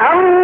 أو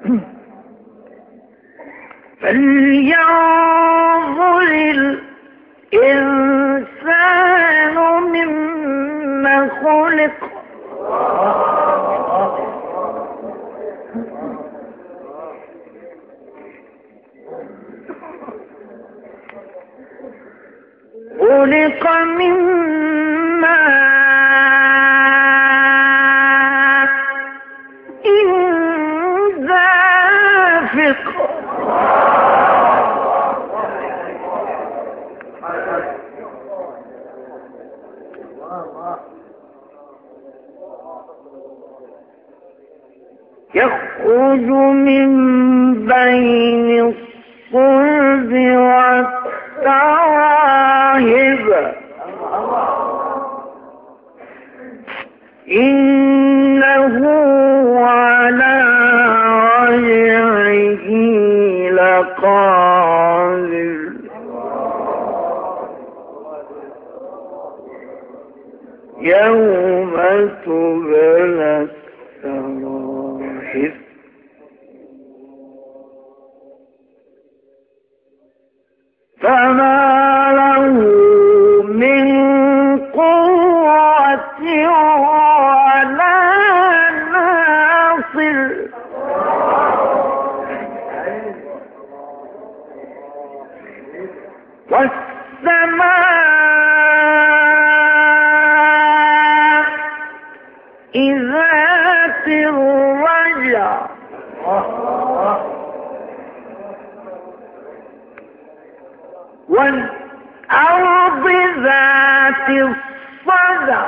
فلينظر الإنسان مما خلق. خلق من يخرج من بين الصلب والتراهب. إنه على رجعه لقادر. يوم تبلى السراحف فما له من قوة ولا ناصر. والسماء ذات الرجع والأرض ذات الصدع.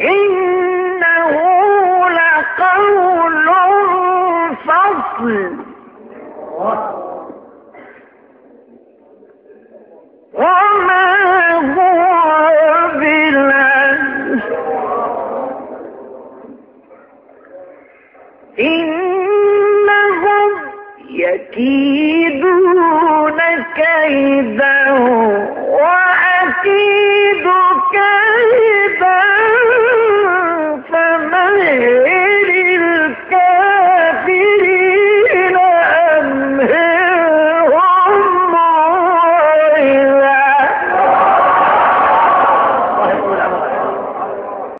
إنه لقول فصل. की